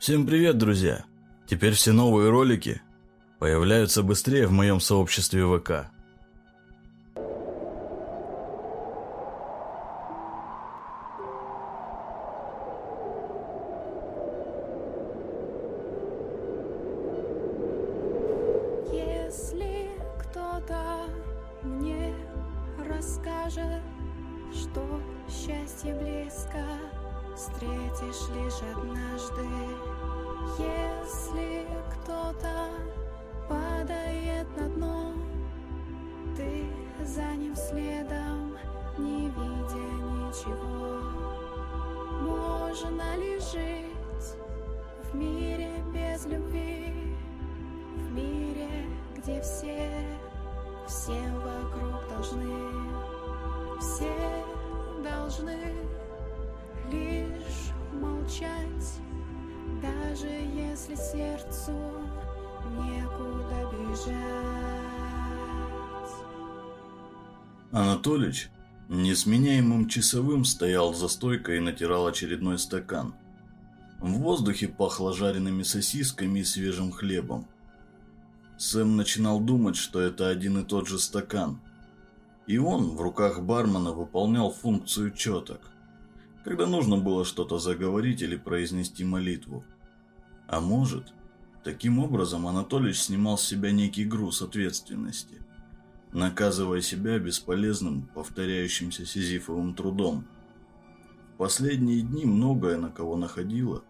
Всем привет, друзья! Теперь все новые ролики появляются быстрее в моем сообществе ВК. Часовым стоял за стойкой и натирал очередной стакан. В воздухе пахло жареными сосисками и свежим хлебом. Сэм начинал думать, что это один и тот же стакан. И он в руках бармена выполнял функцию четок, когда нужно было что-то заговорить или произнести молитву. А может, таким образом Анатолич снимал с себя некий груз ответственности, наказывая себя бесполезным, повторяющимся сизифовым трудом. В последние дни многое на кого находило,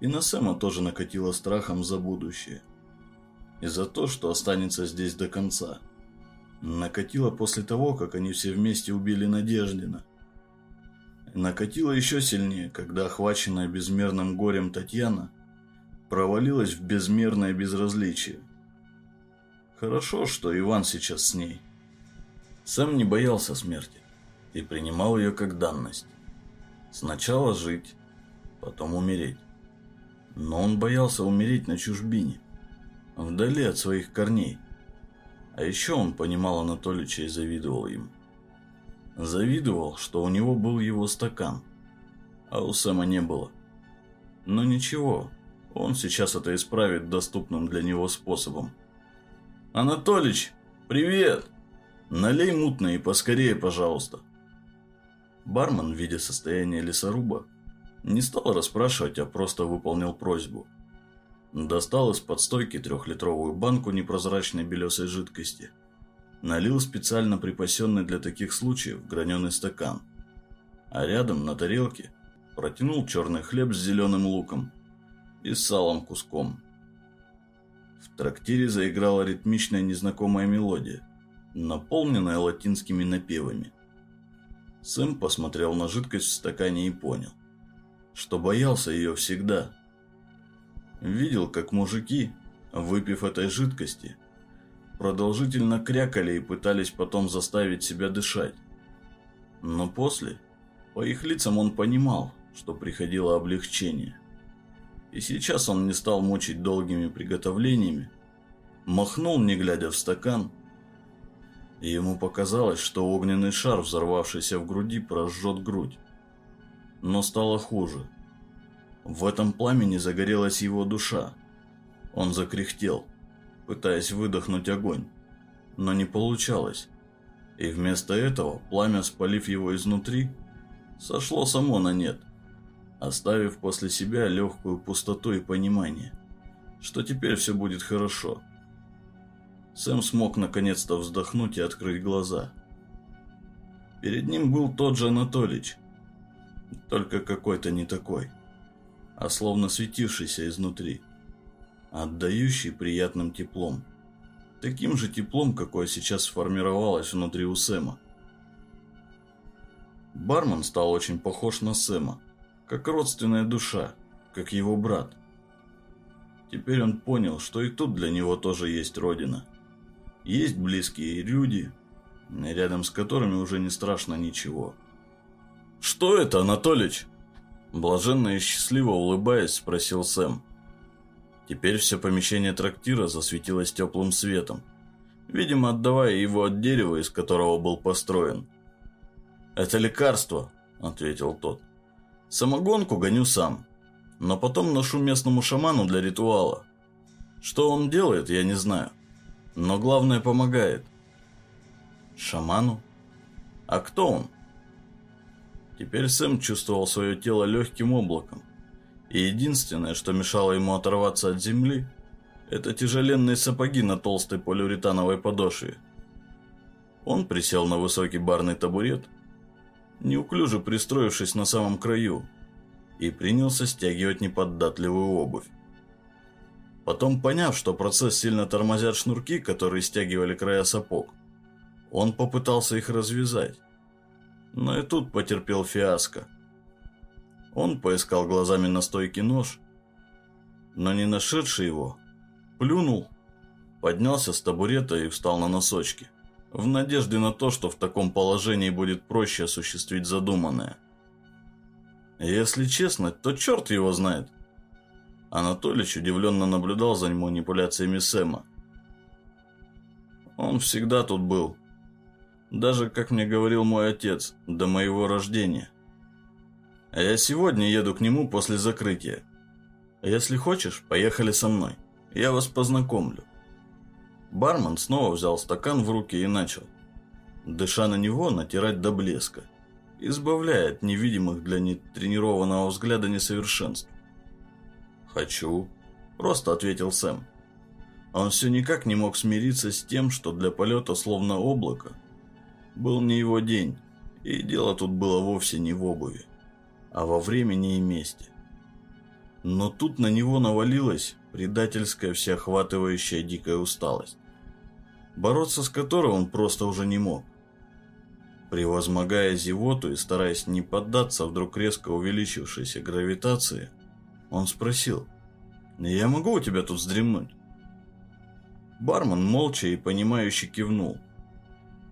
и на Сэма тоже накатило страхом за будущее и за то, что останется здесь до конца. Накатило после того, как они все вместе убили Надеждина. Накатило еще сильнее, когда охваченная безмерным горем Татьяна провалилась в безмерное безразличие. Хорошо, что Иван сейчас с ней. Сэм не боялся смерти и принимал ее как данность. Сначала жить, потом умереть. Но он боялся умереть на чужбине вдали от своих корней. А еще он понимал Анатолича и завидовал им. Завидовал, что у него был его стакан, а у Сэма не было. Но ничего, он сейчас это исправит доступным для него способом. «Анатолич, привет! Налей мутное и поскорее, пожалуйста!» Бармен, видя состояние лесоруба, не стал расспрашивать, а просто выполнил просьбу – Достал из-под стойки трехлитровую банку непрозрачной белесой жидкости. Налил специально припасенный для таких случаев граненый стакан. А рядом на тарелке протянул черный хлеб с зеленым луком и салом куском. В трактире заиграла ритмичная незнакомая мелодия, наполненная латинскими напевами. Сэм посмотрел на жидкость в стакане и понял, что боялся ее всегда – Видел, как мужики, выпив этой жидкости, продолжительно крякали и пытались потом заставить себя дышать. Но после, по их лицам он понимал, что приходило облегчение. И сейчас он не стал мучить долгими приготовлениями, махнул, не глядя в стакан, и ему показалось, что огненный шар, взорвавшийся в груди, прожжет грудь. Но стало хуже – в этом пламени загорелась его душа. Он закряхтел, пытаясь выдохнуть огонь, но не получалось. И вместо этого пламя, спалив его изнутри, сошло само на нет, оставив после себя легкую пустоту и понимание, что теперь все будет хорошо. Сэм смог наконец-то вздохнуть и открыть глаза. Перед ним был тот же Анатолич, только какой-то не такой а словно светившийся изнутри, отдающий приятным теплом. Таким же теплом, какое сейчас сформировалось внутри у Сэма. Бармен стал очень похож на Сэма, как родственная душа, как его брат. Теперь он понял, что и тут для него тоже есть родина. Есть близкие люди, рядом с которыми уже не страшно ничего. «Что это, Анатолич?» Блаженно и счастливо улыбаясь, спросил Сэм. Теперь все помещение трактира засветилось теплым светом, видимо, отдавая его от дерева, из которого был построен. «Это лекарство», — ответил тот. «Самогонку гоню сам. но потом ношу местному шаману для ритуала. Что он делает, я не знаю. Но главное, помогает. Шаману? А кто он? Теперь Сэм чувствовал свое тело легким облаком. И единственное, что мешало ему оторваться от земли, это тяжеленные сапоги на толстой полиуретановой подошве. Он присел на высокий барный табурет, неуклюже пристроившись на самом краю, и принялся стягивать неподатливую обувь. Потом, поняв, что процесс сильно тормозят шнурки, которые стягивали края сапог, он попытался их развязать. Но и тут потерпел фиаско. Он поискал глазами на стойке нож, но не нашедший его, плюнул, поднялся с табурета и встал на носочки, в надежде на то, что в таком положении будет проще осуществить задуманное. Если честно, то черт его знает. Анатолич удивленно наблюдал за манипуляциями Сэма. Он всегда тут был, даже, как мне говорил мой отец, до моего рождения. А я сегодня еду к нему после закрытия. Если хочешь, поехали со мной. Я вас познакомлю. Бармен снова взял стакан в руки и начал, дыша на него, натирать до блеска, избавляя от невидимых для нетренированного взгляда несовершенств. «Хочу», – просто ответил Сэм. Он все никак не мог смириться с тем, что для полета словно облако был не его день, и дело тут было вовсе не в обуви, а во времени и месте. Но тут на него навалилась предательская всеохватывающая дикая усталость, бороться с которой он просто уже не мог. Превозмогая зевоту и стараясь не поддаться вдруг резко увеличившейся гравитации, он спросил, «Я могу у тебя тут вздремнуть?» Бармен молча и понимающе кивнул,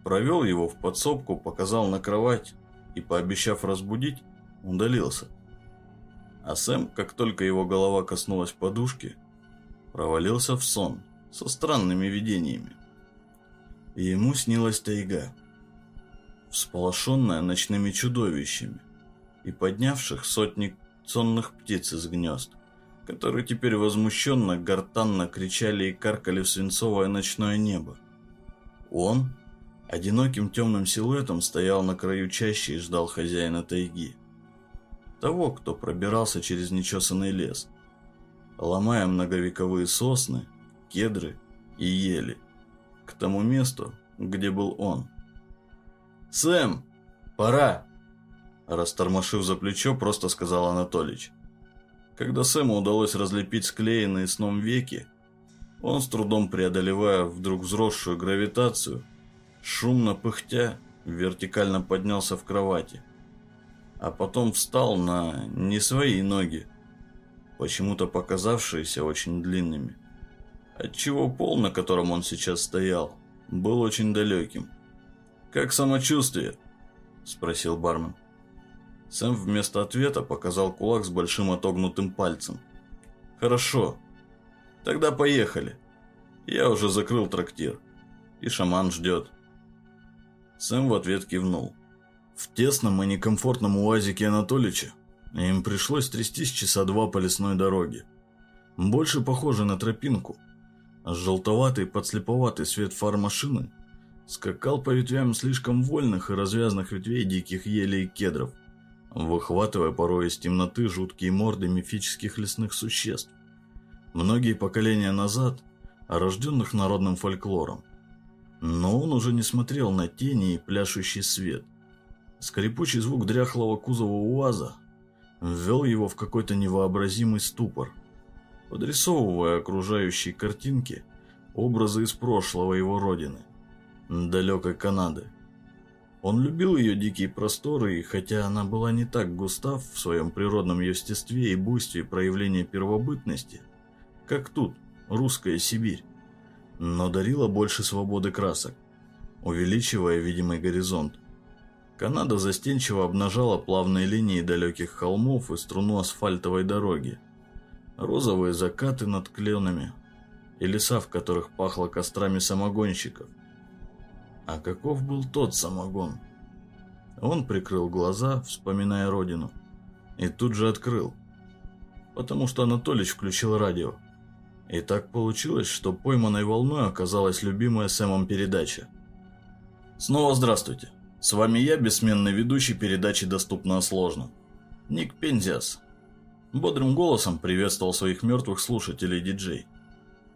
провел его в подсобку, показал на кровать и, пообещав разбудить, удалился. А Сэм, как только его голова коснулась подушки, провалился в сон со странными видениями. И ему снилась тайга, всполошенная ночными чудовищами и поднявших сотни сонных птиц из гнезд, которые теперь возмущенно, гортанно кричали и каркали в свинцовое ночное небо. Он Одиноким темным силуэтом стоял на краю чащи и ждал хозяина тайги. Того, кто пробирался через нечесанный лес, ломая многовековые сосны, кедры и ели, к тому месту, где был он. «Сэм, пора!» Растормошив за плечо, просто сказал Анатолич. Когда Сэму удалось разлепить склеенные сном веки, он с трудом преодолевая вдруг взросшую гравитацию, Шумно пыхтя, вертикально поднялся в кровати, а потом встал на не свои ноги, почему-то показавшиеся очень длинными, отчего пол, на котором он сейчас стоял, был очень далеким. «Как самочувствие?» – спросил бармен. Сэм вместо ответа показал кулак с большим отогнутым пальцем. «Хорошо. Тогда поехали. Я уже закрыл трактир. И шаман ждет». Сэм в ответ кивнул. В тесном и некомфортном уазике Анатолича им пришлось трястись часа два по лесной дороге. Больше похоже на тропинку. Желтоватый подслеповатый свет фар машины скакал по ветвям слишком вольных и развязных ветвей диких елей и кедров, выхватывая порой из темноты жуткие морды мифических лесных существ. Многие поколения назад, рожденных народным фольклором, но он уже не смотрел на тени и пляшущий свет. Скрипучий звук дряхлого кузова УАЗа ввел его в какой-то невообразимый ступор, подрисовывая окружающие картинки образы из прошлого его родины, далекой Канады. Он любил ее дикие просторы, и хотя она была не так густа в своем природном естестве и буйстве проявления первобытности, как тут, русская Сибирь, но дарила больше свободы красок, увеличивая видимый горизонт. Канада застенчиво обнажала плавные линии далеких холмов и струну асфальтовой дороги, розовые закаты над кленами и леса, в которых пахло кострами самогонщиков. А каков был тот самогон? Он прикрыл глаза, вспоминая родину, и тут же открыл. потому что Анатолич включил радио. И так получилось, что пойманной волной оказалась любимая Сэмом передача. Снова здравствуйте. С вами я, бессменный ведущий передачи «Доступно сложно». Ник Пензиас. Бодрым голосом приветствовал своих мертвых слушателей диджей.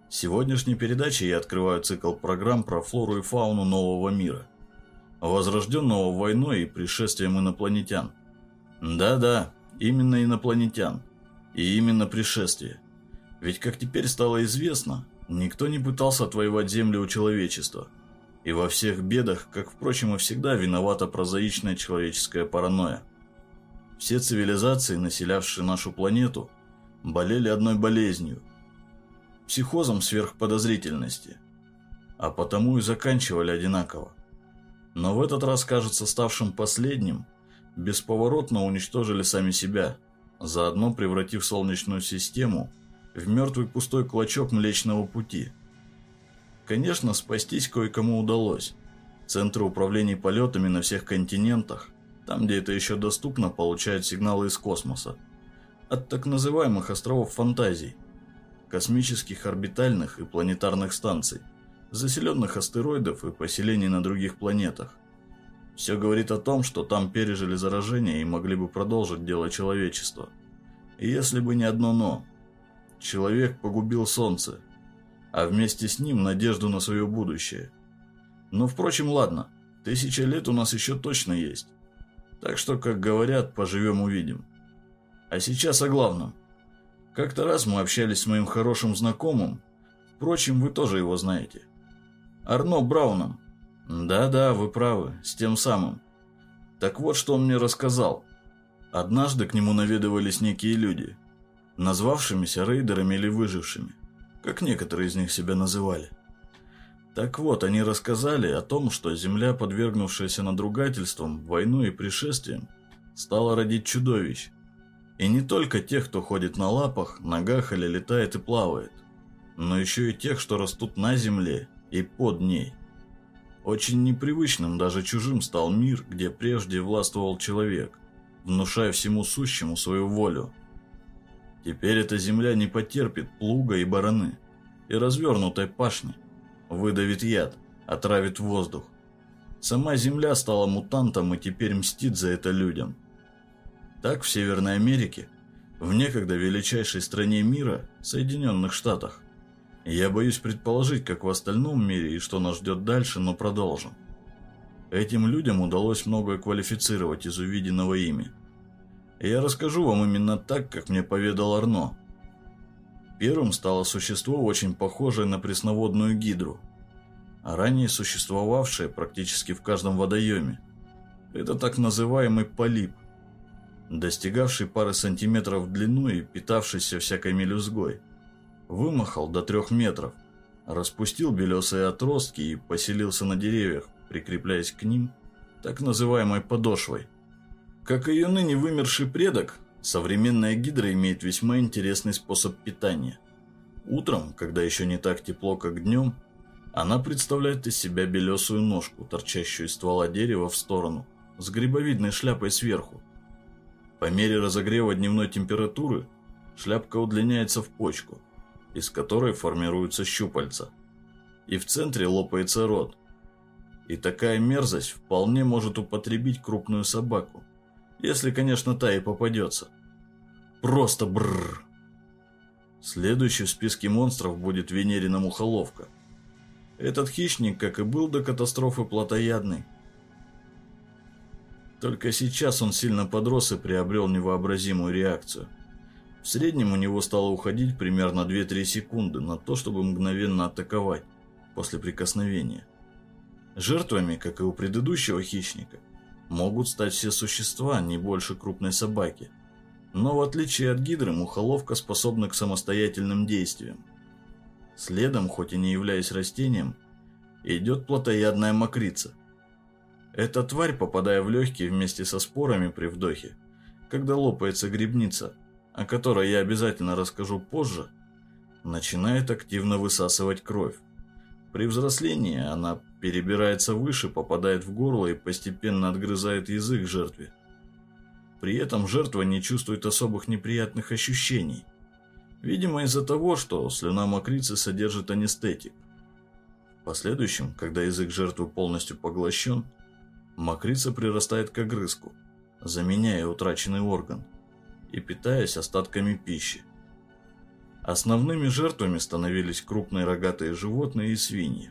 Сегодняшней передачей я открываю цикл программ про флору и фауну нового мира, возрожденного войной и пришествием инопланетян. Да-да, именно инопланетян. И именно пришествие. Ведь, как теперь стало известно, никто не пытался отвоевать Землю у человечества. И во всех бедах, как, впрочем, и всегда, виновата прозаичная человеческая паранойя. Все цивилизации, населявшие нашу планету, болели одной болезнью – психозом сверхподозрительности, а потому и заканчивали одинаково. Но в этот раз, кажется, ставшим последним, бесповоротно уничтожили сами себя – заодно превратив Солнечную систему в мертвый пустой клочок Млечного Пути. Конечно, спастись кое-кому удалось. Центры управления полетами на всех континентах, там, где это еще доступно, получают сигналы из космоса. От так называемых островов фантазий, космических орбитальных и планетарных станций, заселенных астероидов и поселений на других планетах. Все говорит о том, что там пережили заражение и могли бы продолжить дело человечества. И если бы не одно «но». Человек погубил солнце, а вместе с ним надежду на свое будущее. Но, впрочем, ладно, тысяча лет у нас еще точно есть. Так что, как говорят, поживем-увидим. А сейчас о главном. Как-то раз мы общались с моим хорошим знакомым, впрочем, вы тоже его знаете. Арно Брауном, да-да, вы правы, с тем самым. Так вот, что он мне рассказал. Однажды к нему наведывались некие люди, назвавшимися рейдерами или выжившими, как некоторые из них себя называли. Так вот, они рассказали о том, что Земля, подвергнувшаяся надругательствам, войну и пришествиям, стала родить чудовищ. И не только тех, кто ходит на лапах, ногах или летает и плавает, но еще и тех, что растут на Земле и под ней. Очень непривычным, даже чужим стал мир, где прежде властвовал человек, внушая всему сущему свою волю. Теперь эта земля не потерпит плуга и бараны, и развернутой пашни, выдавит яд, отравит воздух. Сама земля стала мутантом и теперь мстит за это людям. Так в Северной Америке, в некогда величайшей стране мира, Соединенных Штатах, я боюсь предположить, как в остальном мире и что нас ждет дальше, но продолжим. Этим людям удалось многое квалифицировать из увиденного ими. Я расскажу вам именно так, как мне поведал Арно. Первым стало существо, очень похожее на пресноводную гидру, а ранее существовавшее практически в каждом водоеме. Это так называемый полип, достигавший пары сантиметров в длину и питавшийся всякой мелюзгой вымахал до трех метров, распустил белесые отростки и поселился на деревьях, прикрепляясь к ним так называемой подошвой. Как ее ныне вымерший предок, современная гидра имеет весьма интересный способ питания. Утром, когда еще не так тепло, как днем, она представляет из себя белесую ножку, торчащую из ствола дерева в сторону, с грибовидной шляпой сверху. По мере разогрева дневной температуры шляпка удлиняется в почку – из которой формируются щупальца. И в центре лопается рот. И такая мерзость вполне может употребить крупную собаку. Если, конечно, та и попадется. Просто бррр. Следующий в списке монстров будет Венерина мухоловка. Этот хищник, как и был до катастрофы, плотоядный. Только сейчас он сильно подрос и приобрел невообразимую реакцию – в среднем у него стало уходить примерно 2-3 секунды на то, чтобы мгновенно атаковать после прикосновения. Жертвами, как и у предыдущего хищника, могут стать все существа, не больше крупной собаки. Но в отличие от гидры, мухоловка способна к самостоятельным действиям. Следом, хоть и не являясь растением, идет плотоядная мокрица. Эта тварь, попадая в легкие вместе со спорами при вдохе, когда лопается грибница – о которой я обязательно расскажу позже, начинает активно высасывать кровь. При взрослении она перебирается выше, попадает в горло и постепенно отгрызает язык жертве. При этом жертва не чувствует особых неприятных ощущений – Видимо, из-за того, что слюна мокрицы содержит анестетик. В последующем, когда язык жертвы полностью поглощен, мокрица прирастает к огрызку, заменяя утраченный орган и питаясь остатками пищи. Основными жертвами становились крупные рогатые животные и свиньи.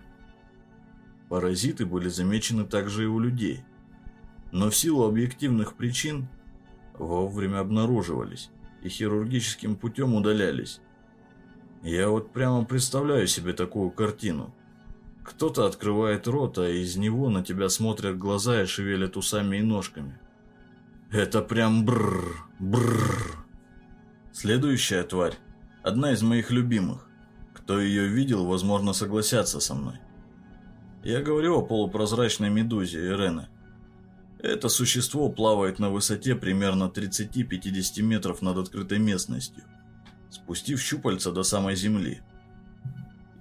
Паразиты были замечены также и у людей, но в силу объективных причин вовремя обнаруживались и хирургическим путем удалялись. Я вот прямо представляю себе такую картину. Кто-то открывает рот, а из него на тебя смотрят глаза и шевелят усами и ножками. Это прям бррр, бррр. Следующая тварь – одна из моих любимых. Кто ее видел, возможно, согласятся со мной. Я говорю о полупрозрачной медузе Ирены. Это существо плавает на высоте примерно 30-50 метров над открытой местностью, спустив щупальца до самой земли.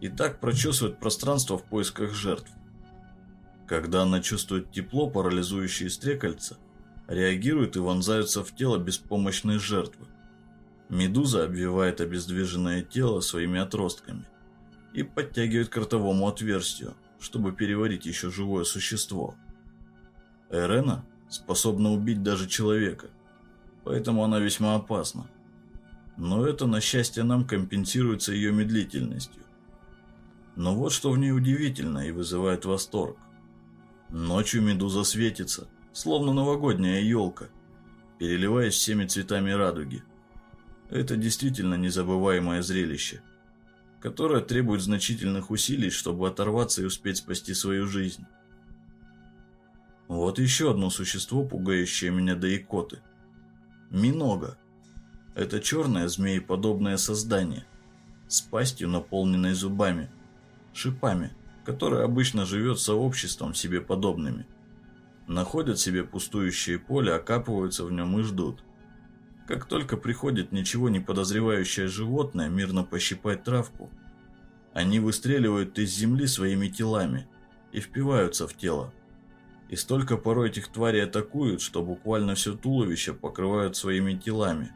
И так прочесывает пространство в поисках жертв. Когда она чувствует тепло, парализующие стрекольца – реагируют и вонзаются в тело беспомощной жертвы. Медуза обвивает обездвиженное тело своими отростками и подтягивает к ротовому отверстию, чтобы переварить еще живое существо. Эрена способна убить даже человека, поэтому она весьма опасна. Но это, на счастье, нам компенсируется ее медлительностью. Но вот что в ней удивительно и вызывает восторг. Ночью медуза светится – словно новогодняя елка, переливаясь всеми цветами радуги. Это действительно незабываемое зрелище, которое требует значительных усилий, чтобы оторваться и успеть спасти свою жизнь. Вот еще одно существо, пугающее меня до икоты. Минога. Это черное змееподобное создание с пастью, наполненной зубами, шипами, которое обычно живет сообществом себе подобными – находят себе пустующее поле, окапываются в нем и ждут. Как только приходит ничего не подозревающее животное мирно пощипать травку, они выстреливают из земли своими телами и впиваются в тело. И столько порой этих тварей атакуют, что буквально все туловище покрывают своими телами,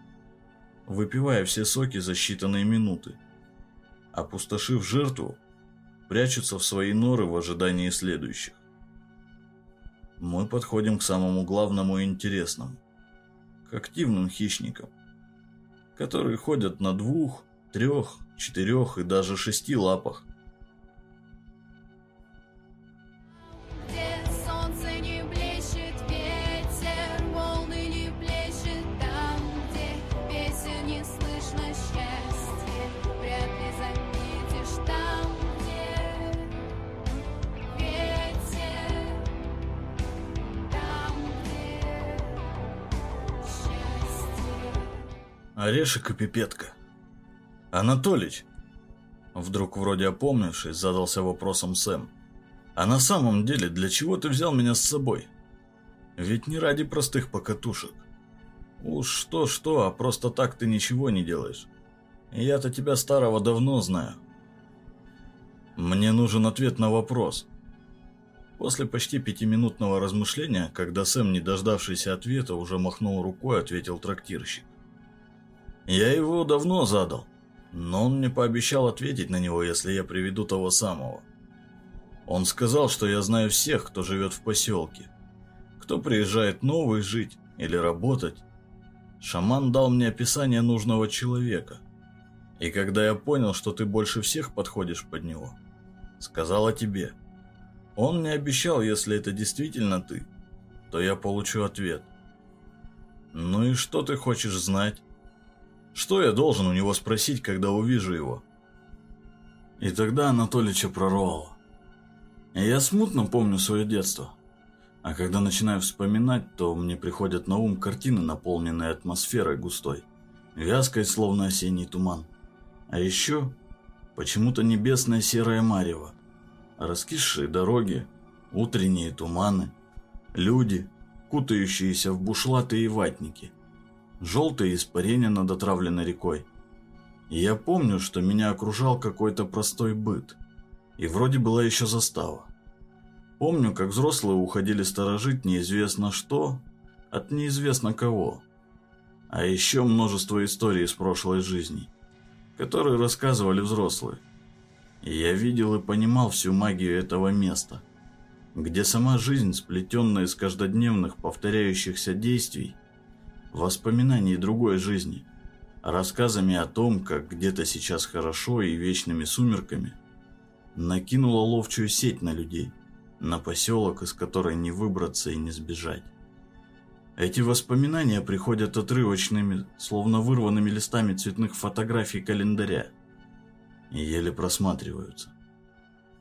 выпивая все соки за считанные минуты. Опустошив жертву, прячутся в свои норы в ожидании следующих мы подходим к самому главному и интересному. Активным хищникам, которые ходят на двух, трех, четырех и даже шести лапах, Орешек и пипетка. Анатолич, вдруг вроде опомнившись, задался вопросом Сэм. А на самом деле, для чего ты взял меня с собой? Ведь не ради простых покатушек. Уж что-что, а просто так ты ничего не делаешь. Я-то тебя старого давно знаю. Мне нужен ответ на вопрос. После почти пятиминутного размышления, когда Сэм, не дождавшийся ответа, уже махнул рукой, ответил трактирщик. Я его давно задал, но он мне пообещал ответить на него, если я приведу того самого. Он сказал, что я знаю всех, кто живет в поселке. Кто приезжает новый жить или работать. Шаман дал мне описание нужного человека. И когда я понял, что ты больше всех подходишь под него, сказал о тебе. Он мне обещал, если это действительно ты, то я получу ответ. Ну и что ты хочешь знать? Что я должен у него спросить, когда увижу его? И тогда Анатолича прорвало. И я смутно помню свое детство. А когда начинаю вспоминать, то мне приходят на ум картины, наполненные атмосферой густой, вязкой, словно осенний туман. А еще почему-то небесное серое марево, раскисшие дороги, утренние туманы, люди, кутающиеся в бушлаты и ватники – желтые испарения над отравленной рекой. И я помню, что меня окружал какой-то простой быт. И вроде была еще застава. Помню, как взрослые уходили сторожить неизвестно что от неизвестно кого. А еще множество историй из прошлой жизни. которые рассказывали взрослые. И я видел и понимал всю магию этого места, где сама жизнь, сплетенная из каждодневных повторяющихся действий, воспоминаний другой жизни, рассказами о том, как где-то сейчас хорошо и вечными сумерками, накинула ловчую сеть на людей, на поселок, из которой не выбраться и не сбежать. Эти воспоминания приходят отрывочными, словно вырванными листами цветных фотографий календаря, и еле просматриваются.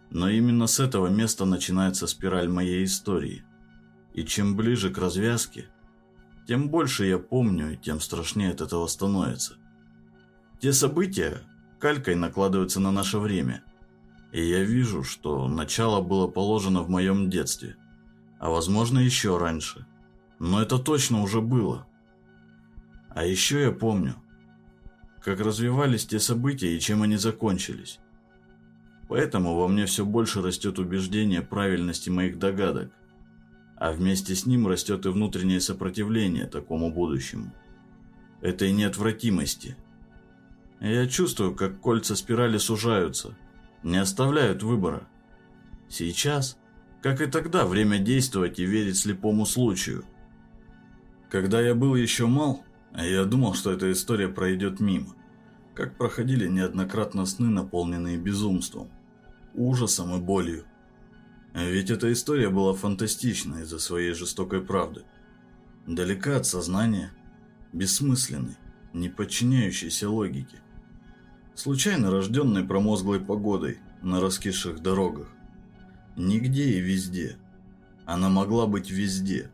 Но именно с этого места начинается спираль моей истории. И чем ближе к развязке, тем больше я помню, и тем страшнее от этого становится. Те события калькой накладываются на наше время, и я вижу, что начало было положено в моем детстве, а возможно еще раньше. Но это точно уже было. А еще я помню, как развивались те события и чем они закончились. Поэтому во мне все больше растет убеждение правильности моих догадок, а вместе с ним растет и внутреннее сопротивление такому будущему, этой неотвратимости. Я чувствую, как кольца спирали сужаются, не оставляют выбора. Сейчас, как и тогда, время действовать и верить слепому случаю. Когда я был еще мал, я думал, что эта история пройдет мимо, как проходили неоднократно сны, наполненные безумством ужасом и болью. Ведь эта история была фантастична из-за своей жестокой правды. Далека от сознания, бессмысленной, не подчиняющейся логике. Случайно рожденной промозглой погодой на раскисших дорогах. Нигде и везде. Она могла быть везде.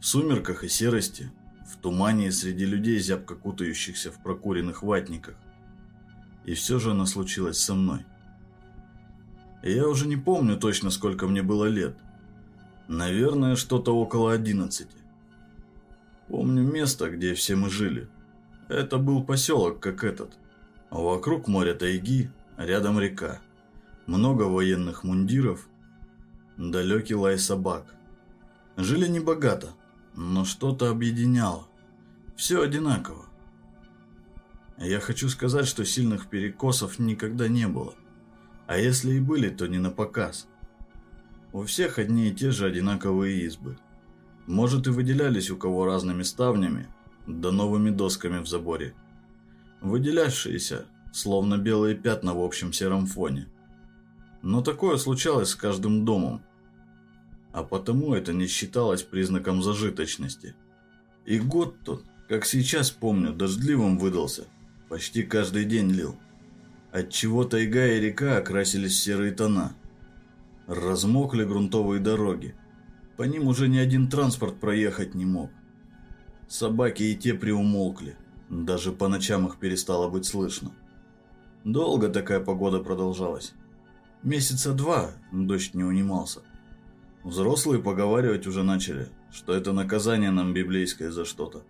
В сумерках и серости, в тумане и среди людей, зябко кутающихся в прокуренных ватниках. И все же она случилась со мной. Я уже не помню точно, сколько мне было лет. Наверное, что-то около одиннадцати. Помню место, где все мы жили. Это был поселок, как этот. Вокруг моря тайги, рядом река. Много военных мундиров, далекий лай собак. Жили небогато, но что-то объединяло. Все одинаково. Я хочу сказать, что сильных перекосов никогда не было. А если и были, то не на показ. У всех одни и те же одинаковые избы. Может и выделялись у кого разными ставнями, да новыми досками в заборе. Выделявшиеся, словно белые пятна в общем сером фоне. Но такое случалось с каждым домом. А потому это не считалось признаком зажиточности. И год тот, как сейчас помню, дождливым выдался. Почти каждый день лил. Отчего тайга и река окрасились в серые тона. Размокли грунтовые дороги. По ним уже ни один транспорт проехать не мог. Собаки и те приумолкли. Даже по ночам их перестало быть слышно. Долго такая погода продолжалась. Месяца два дождь не унимался. Взрослые поговаривать уже начали, что это наказание нам библейское за что-то.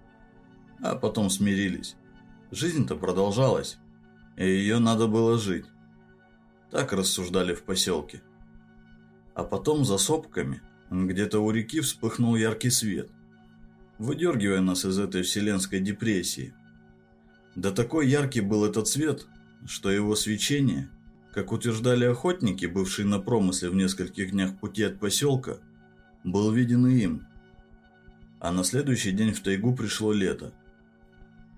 А потом смирились. Жизнь-то продолжалась, и ее надо было жить. Так рассуждали в поселке. А потом за сопками, где-то у реки вспыхнул яркий свет, выдергивая нас из этой вселенской депрессии. Да такой яркий был этот свет, что его свечение, как утверждали охотники, бывшие на промысле в нескольких днях пути от поселка, был виден и им. А на следующий день в тайгу пришло лето.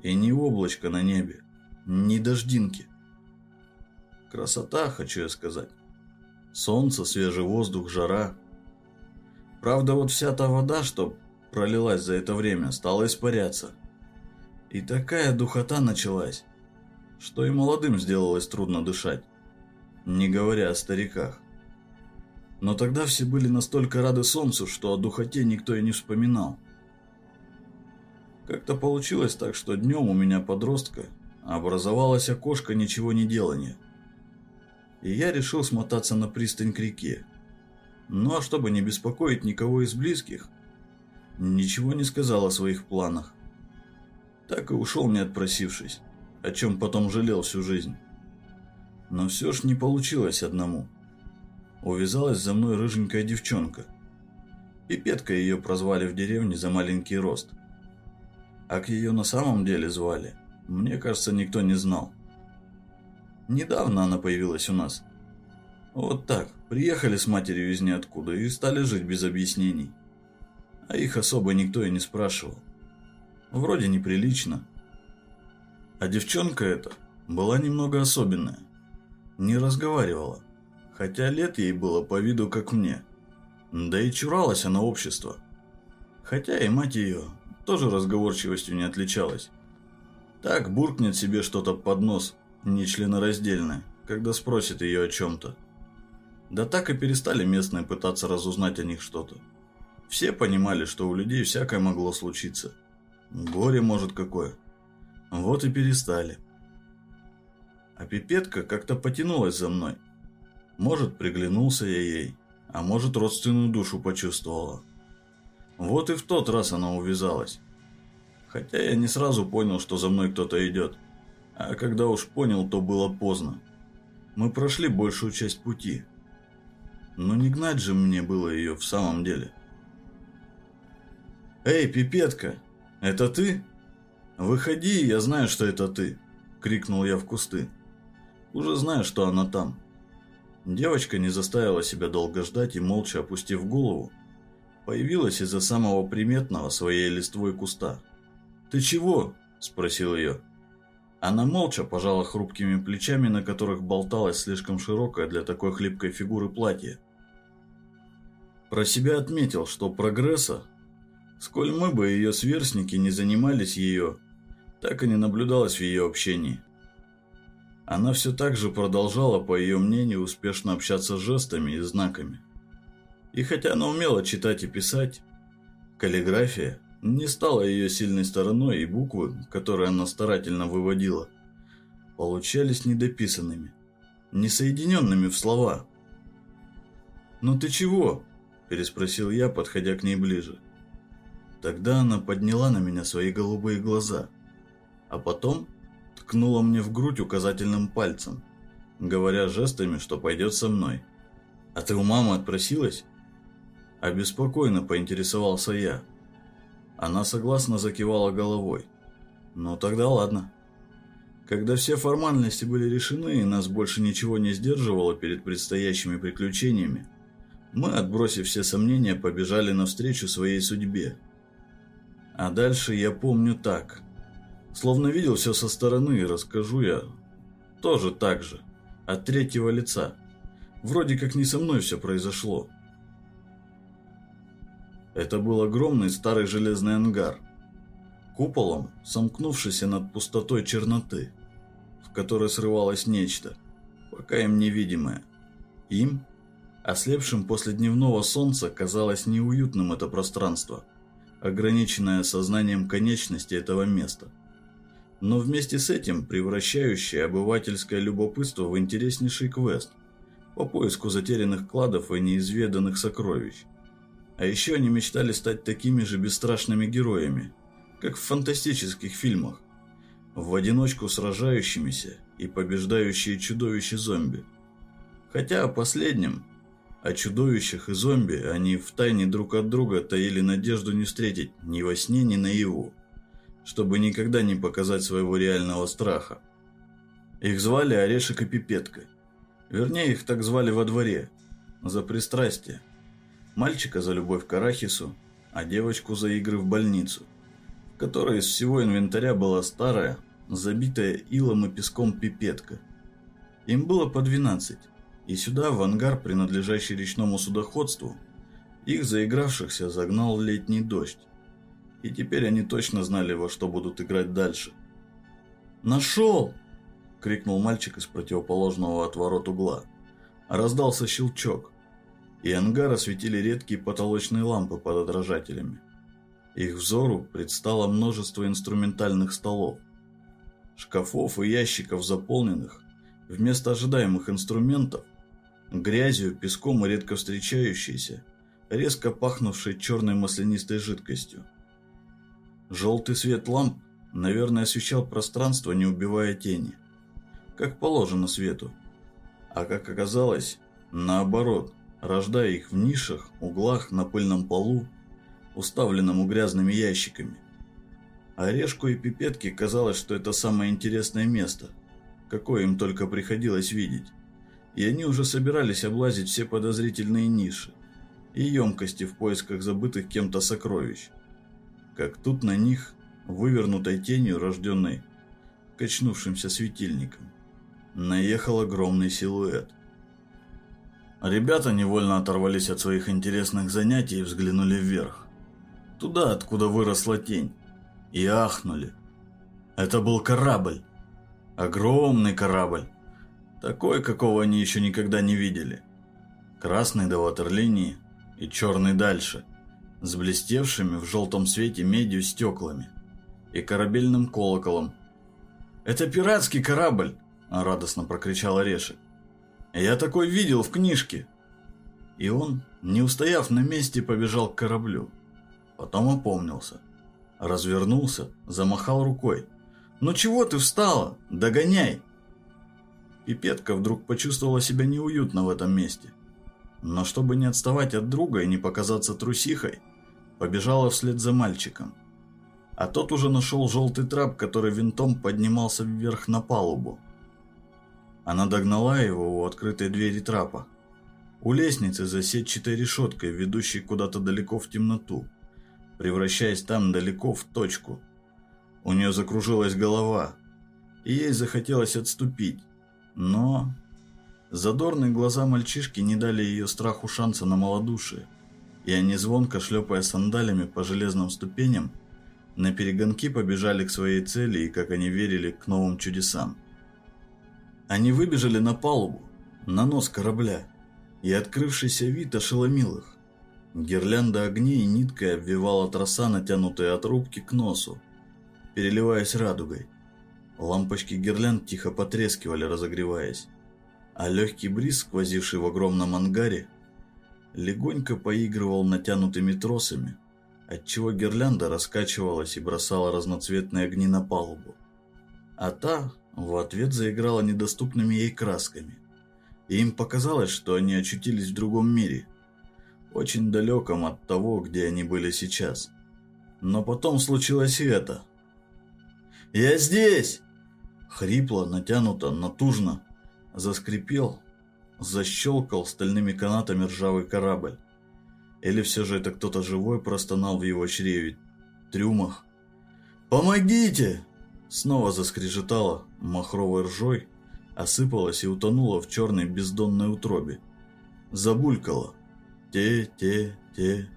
И не облачко на небе, ни дождинки. Красота, хочу я сказать. Солнце, свежий воздух, жара. Правда, вот вся та вода, что пролилась за это время, стала испаряться. И такая духота началась, что и молодым сделалось трудно дышать, не говоря о стариках. Но тогда все были настолько рады солнцу, что о духоте никто и не вспоминал. Как-то получилось так, что днем у меня подростка образовалось окошко ничего не делания. И я решил смотаться на пристань к реке. Ну а чтобы не беспокоить никого из близких, ничего не сказал о своих планах. Так и ушел, не отпросившись, о чем потом жалел всю жизнь. Но все ж не получилось одному. Увязалась за мной рыженькая девчонка. Пипеткой ее прозвали в деревне за маленький рост. А к ее на самом деле звали мне кажется, никто не знал. Недавно она появилась у нас. Вот так, приехали с матерью из ниоткуда и стали жить без объяснений. А их особо никто и не спрашивал. Вроде неприлично. А девчонка эта была немного особенная. Не разговаривала, хотя лет ей было по виду как мне. Да и чуралась она общества. Хотя и мать ее тоже разговорчивостью не отличалась. Так буркнет себе что-то под нос, нечленораздельное, когда спросит ее о чем-то. Да так и перестали местные пытаться разузнать о них что-то. Все понимали, что у людей всякое могло случиться. Горе может какое. Вот и перестали. А пипетка как-то потянулась за мной. Может, приглянулся я ей, а может, родственную душу почувствовала. Вот и в тот раз она увязалась. Хотя я не сразу понял, что за мной кто-то идет. А когда уж понял, то было поздно. Мы прошли большую часть пути. Но не гнать же мне было ее в самом деле. «Эй, пипетка, это ты?» «Выходи, я знаю, что это ты!» – крикнул я в кусты. Уже знаю, что она там. Девочка не заставила себя долго ждать и, молча опустив голову, появилась из-за самого приметного своей листвой куста. «Ты чего?» – спросил ее. Она молча пожала хрупкими плечами, на которых болталось слишком широкое для такой хлипкой фигуры платье. Про себя отметил, что прогресса, сколь мы бы ее сверстники не занимались ее, так и не наблюдалось в ее общении. Она все так же продолжала, по ее мнению, успешно общаться с жестами и знаками. И хотя она умела читать и писать, каллиграфия не стала ее сильной стороной, и буквы, которые она старательно выводила, получались недописанными, несоединенными в слова. «Ну ты чего?» – переспросил я, подходя к ней ближе. Тогда она подняла на меня свои голубые глаза, а потом ткнула мне в грудь указательным пальцем, говоря жестами, что пойдет со мной. «А ты у мамы отпросилась?» Обеспокоенно поинтересовался я. Она согласно закивала головой. «Ну тогда ладно». Когда все формальности были решены и нас больше ничего не сдерживало перед предстоящими приключениями, мы, отбросив все сомнения, побежали навстречу своей судьбе. А дальше я помню так. Словно видел все со стороны, и расскажу я тоже так же, от третьего лица. Вроде как не со мной все произошло. Это был огромный старый железный ангар, куполом сомкнувшийся над пустотой черноты, в которой срывалось нечто, пока им невидимое. Им, ослепшим после дневного солнца, казалось неуютным это пространство, ограниченное сознанием конечности этого места – но вместе с этим превращающее обывательское любопытство в интереснейший квест по поиску затерянных кладов и неизведанных сокровищ. А еще они мечтали стать такими же бесстрашными героями, как в фантастических фильмах, в одиночку сражающимися и побеждающие чудовища зомби. Хотя о последнем, о чудовищах и зомби, они втайне друг от друга таили надежду не встретить ни во сне, ни наяву чтобы никогда не показать своего реального страха. Их звали Орешек и Пипетка. Вернее, их так звали во дворе, за пристрастие. Мальчика за любовь к Арахису, а девочку за игры в больницу, в которой из всего инвентаря была старая, забитая илом и песком пипетка. Им было по 12, и сюда, в ангар, принадлежащий речному судоходству, их заигравшихся загнал летний дождь и теперь они точно знали, во что будут играть дальше. «Нашел!» – крикнул мальчик из противоположного от ворот угла. Раздался щелчок, и ангар осветили редкие потолочные лампы под отражателями. Их взору предстало множество инструментальных столов, шкафов и ящиков заполненных, вместо ожидаемых инструментов, грязью, песком и редко встречающейся, резко пахнувшей черной маслянистой жидкостью. Желтый свет ламп, наверное, освещал пространство, не убивая тени. Как положено свету. А как оказалось, наоборот, рождая их в нишах, углах, на пыльном полу, уставленному грязными ящиками. Орешку и пипетке казалось, что это самое интересное место. какое им только приходилось видеть, и они уже собирались облазить все подозрительные ниши и емкости в поисках забытых кем-то сокровищ. Как тут на них, вывернутой тенью, рожденной качнувшимся светильником, наехал огромный силуэт. Ребята невольно оторвались от своих интересных занятий и взглянули вверх. Туда, откуда выросла тень. И ахнули. Это был корабль. Огромный корабль. Такой, какого они еще никогда не видели. Красный до ватерлинии и черный дальше. С блестевшими в желтом свете медью стеклами. И корабельным колоколом. «Это пиратский корабль!» – радостно прокричал Орешек. «Я такой видел в книжке!» И он, не устояв на месте, побежал к кораблю. Потом опомнился. Развернулся, замахал рукой. «Ну чего ты встала? Догоняй!» Пипетка вдруг почувствовала себя неуютно в этом месте. Но чтобы не отставать от друга и не показаться трусихой, побежала вслед за мальчиком. А тот уже нашел желтый трап, который винтом поднимался вверх на палубу. Она догнала его у открытой двери трапа. У лестницы за сетчатой решеткой, ведущей куда-то далеко в темноту, превращаясь там далеко в точку. У нее закружилась голова, и ей захотелось отступить, но... Задорные глаза мальчишки не дали ее страху шанса на малодушие, и они, звонко шлепая сандалями по железным ступеням, на перегонки побежали к своей цели и, как они верили, к новым чудесам. Они выбежали на палубу, на нос корабля, и открывшийся вид ошеломил их. Гирлянда огней ниткой обвивала троса, натянутые от рубки к носу, переливаясь радугой. Лампочки гирлянд тихо потрескивали, разогреваясь, а легкий бриз, сквозивший в огромном ангаре, легонько поигрывал натянутыми тросами, отчего гирлянда раскачивалась и бросала разноцветные огни на палубу. А та в ответ заиграла недоступными ей красками, и им показалось, что они очутились в другом мире, очень далеком от того, где они были сейчас. Но потом случилось и это. «Я здесь!» Хрипло, натянуто, натужно. Заскрипел, защелкал стальными канатами ржавый корабль. Или все же это кто-то живой простонал в его чреве, трюмах. «Помогите!» Снова заскрежетало махровой ржой, осыпалась и утонула в черной бездонной утробе. Забулькала. Те-те-те.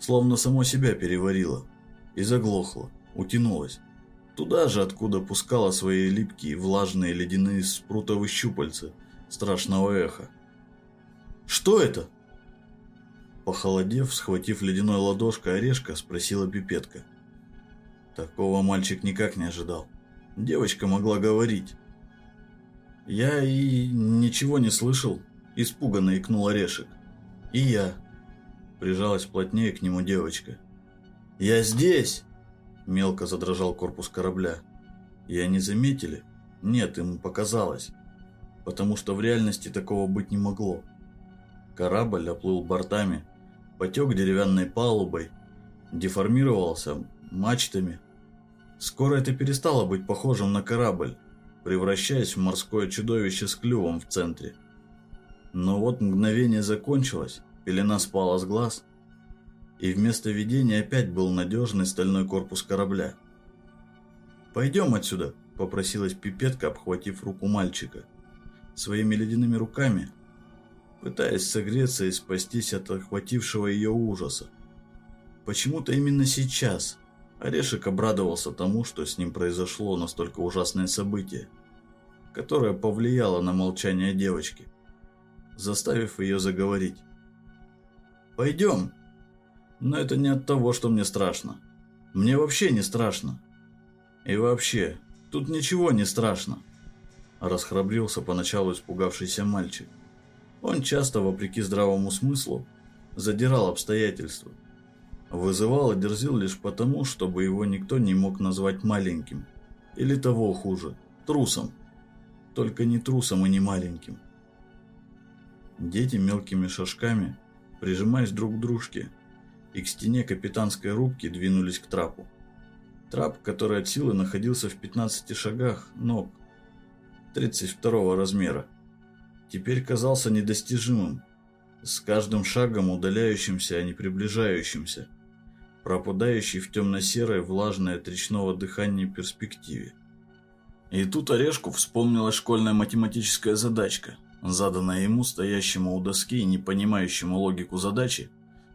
Словно само себя переварило. И заглохло, утянулась. Туда же, откуда пускала свои липкие, влажные ледяные спрутовые щупальца страшного эха. «Что это?» Похолодев, схватив ледяной ладошкой орешка, спросила пипетка. Такого мальчик никак не ожидал. Девочка могла говорить. Я и ничего не слышал, испуганно икнул орешек. И я. Прижалась плотнее к нему девочка. «Я здесь!» Мелко задрожал корпус корабля. И они заметили? Нет, им показалось. Потому что в реальности такого быть не могло. Корабль оплыл бортами, потек деревянной палубой, деформировался мачтами. Скоро это перестало быть похожим на корабль, превращаясь в морское чудовище с клювом в центре. Но вот мгновение закончилось, пелена спала с глаз, и вместо видения опять был надежный стальной корпус корабля. «Пойдем отсюда», – попросилась пипетка, обхватив руку мальчика. Своими ледяными руками, пытаясь согреться и спастись от охватившего ее ужаса. Почему-то именно сейчас Орешек обрадовался тому, что с ним произошло настолько ужасное событие, которое повлияло на молчание девочки, заставив ее заговорить. «Пойдем», но это не от того, что мне страшно. Мне вообще не страшно. И вообще, тут ничего не страшно. Расхрабрился поначалу испугавшийся мальчик. Он часто, вопреки здравому смыслу, задирал обстоятельства. Вызывал и дерзил лишь потому, чтобы его никто не мог назвать маленьким. Или того хуже, трусом. Только не трусом и не маленьким. Дети мелкими шажками, прижимаясь друг к дружке, и к стене капитанской рубки двинулись к трапу. Трап, который от силы находился в 15 шагах ног. 32 размера, теперь казался недостижимым, с каждым шагом удаляющимся, а не приближающимся, пропадающий в темно-серой, влажной от речного дыхания перспективе. И тут Орешку вспомнилась школьная математическая задачка, заданная ему, стоящему у доски и не понимающему логику задачи,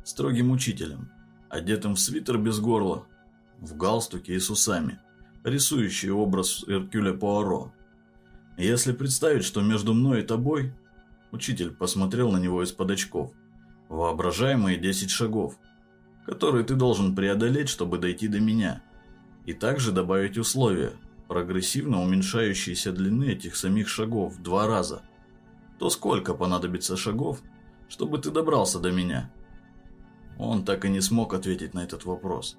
строгим учителем, одетым в свитер без горла, в галстуке и с усами, рисующий образ Эркюля Пуаро. Если представить, что между мной и тобой, учитель посмотрел на него из-под очков, воображаемые 10 шагов, которые ты должен преодолеть, чтобы дойти до меня, и также добавить условия, прогрессивно уменьшающиеся длины этих самих шагов в два раза, то сколько понадобится шагов, чтобы ты добрался до меня? Он так и не смог ответить на этот вопрос.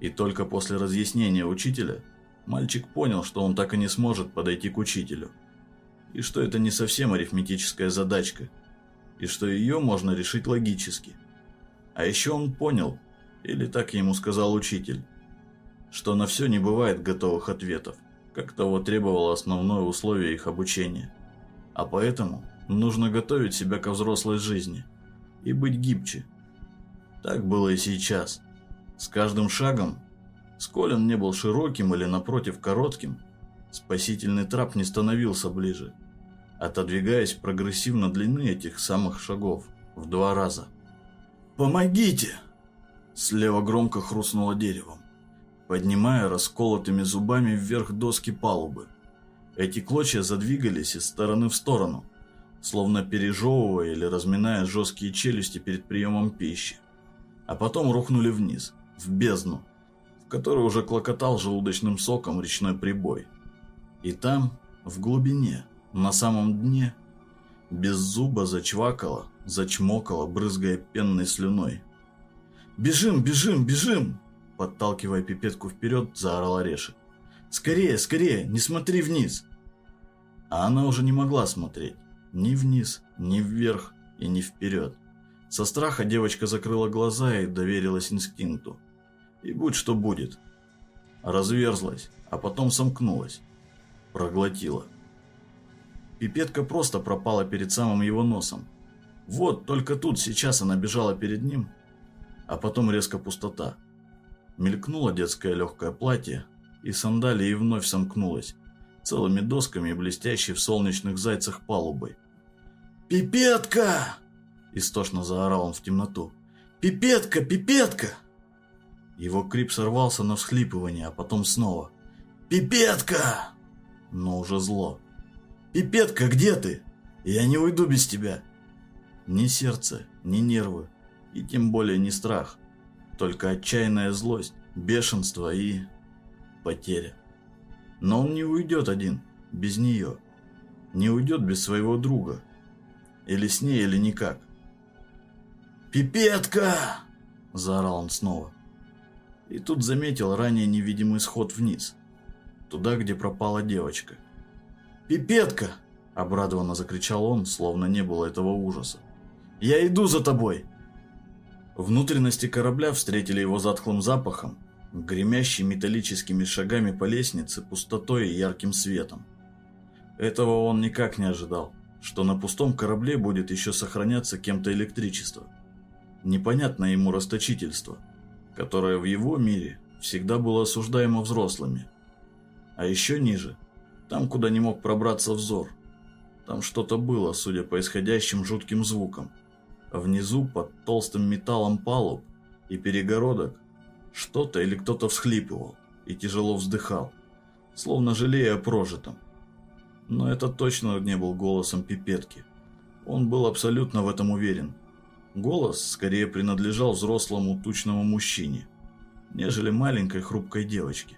И только после разъяснения учителя мальчик понял, что он так и не сможет подойти к учителю. И что это не совсем арифметическая задачка. И что ее можно решить логически. А еще он понял, или так ему сказал учитель, что на все не бывает готовых ответов, как того требовало основное условие их обучения. А поэтому нужно готовить себя ко взрослой жизни и быть гибче. Так было и сейчас. С каждым шагом, сколь он не был широким или напротив коротким, спасительный трап не становился ближе, отодвигаясь прогрессивно длины этих самых шагов в два раза. «Помогите!» Слева громко хрустнуло деревом, поднимая расколотыми зубами вверх доски палубы. Эти клочья задвигались из стороны в сторону, словно пережевывая или разминая жесткие челюсти перед приемом пищи, а потом рухнули вниз – в бездну, в которой уже клокотал желудочным соком речной прибой. И там, в глубине, на самом дне, без зуба зачвакало, зачмокало, брызгая пенной слюной. «Бежим, бежим, бежим!» Подталкивая пипетку вперед, заорал Орешек. «Скорее, скорее, не смотри вниз!» А она уже не могла смотреть. Ни вниз, ни вверх и ни вперед. Со страха девочка закрыла глаза и доверилась инстинкту. И будь что будет. Разверзлась, а потом сомкнулась. Проглотила. Пипетка просто пропала перед самым его носом. Вот, только тут сейчас она бежала перед ним, а потом резко пустота. Мелькнуло детское легкое платье, и сандалии вновь сомкнулась, целыми досками, блестящей в солнечных зайцах палубой. «Пипетка!» – истошно заорал он в темноту. «Пипетка! Пипетка!» Его крип сорвался на всхлипывание, а потом снова. «Пипетка!» Но уже зло. «Пипетка, где ты? Я не уйду без тебя!» Ни сердце, ни нервы, и тем более не страх. Только отчаянная злость, бешенство и... потеря. Но он не уйдет один, без нее. Не уйдет без своего друга. Или с ней, или никак. «Пипетка!» – заорал он снова. И тут заметил ранее невидимый сход вниз, туда, где пропала девочка. «Пипетка!» – обрадованно закричал он, словно не было этого ужаса. «Я иду за тобой!» Внутренности корабля встретили его затхлым запахом, гремящий металлическими шагами по лестнице, пустотой и ярким светом. Этого он никак не ожидал, что на пустом корабле будет еще сохраняться кем-то электричество. Непонятное ему расточительство – которое в его мире всегда было осуждаемо взрослыми. А еще ниже, там, куда не мог пробраться взор, там что-то было, судя по исходящим жутким звукам. Внизу, под толстым металлом палуб и перегородок, что-то или кто-то всхлипывал и тяжело вздыхал, словно жалея о прожитом. Но это точно не был голосом пипетки. Он был абсолютно в этом уверен. Голос скорее принадлежал взрослому тучному мужчине, нежели маленькой хрупкой девочке.